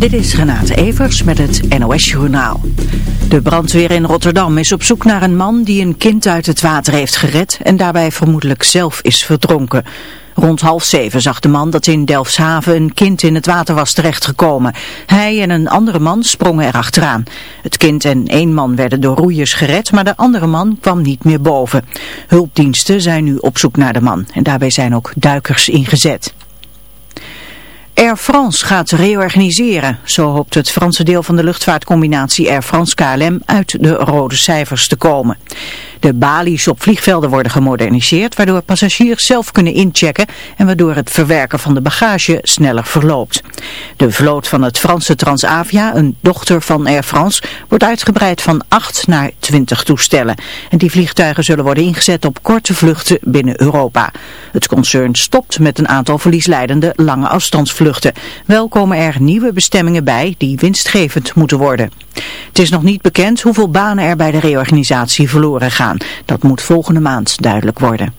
Dit is Renate Evers met het NOS Journaal. De brandweer in Rotterdam is op zoek naar een man die een kind uit het water heeft gered en daarbij vermoedelijk zelf is verdronken. Rond half zeven zag de man dat in Delfshaven een kind in het water was terechtgekomen. Hij en een andere man sprongen erachteraan. Het kind en één man werden door roeiers gered, maar de andere man kwam niet meer boven. Hulpdiensten zijn nu op zoek naar de man en daarbij zijn ook duikers ingezet. Air France gaat reorganiseren. Zo hoopt het Franse deel van de luchtvaartcombinatie Air France KLM uit de rode cijfers te komen. De balies op vliegvelden worden gemoderniseerd, waardoor passagiers zelf kunnen inchecken en waardoor het verwerken van de bagage sneller verloopt. De vloot van het Franse Transavia, een dochter van Air France, wordt uitgebreid van 8 naar 20 toestellen. En die vliegtuigen zullen worden ingezet op korte vluchten binnen Europa. Het concern stopt met een aantal verliesleidende lange afstandsvluchten. Wel komen er nieuwe bestemmingen bij die winstgevend moeten worden. Het is nog niet bekend hoeveel banen er bij de reorganisatie verloren Dat moet volgende maand duidelijk worden.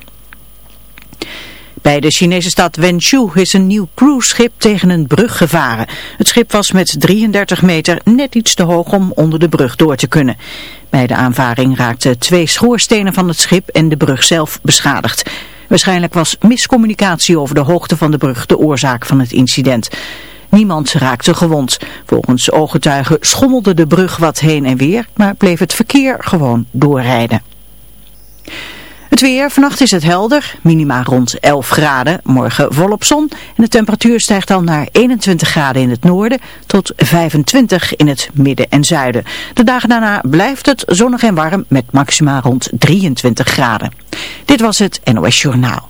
Bij de Chinese stad Wenzhou is een nieuw cruiseschip tegen een brug gevaren. Het schip was met 33 meter net iets te hoog om onder de brug door te kunnen. Bij de aanvaring raakten twee schoorstenen van het schip en de brug zelf beschadigd. Waarschijnlijk was miscommunicatie over de hoogte van de brug de oorzaak van het incident. Niemand raakte gewond. Volgens ooggetuigen schommelde de brug wat heen en weer, maar bleef het verkeer gewoon doorrijden. Het weer, vannacht is het helder, minima rond 11 graden, morgen volop zon en de temperatuur stijgt dan naar 21 graden in het noorden tot 25 in het midden en zuiden. De dagen daarna blijft het zonnig en warm met maxima rond 23 graden. Dit was het NOS Journaal.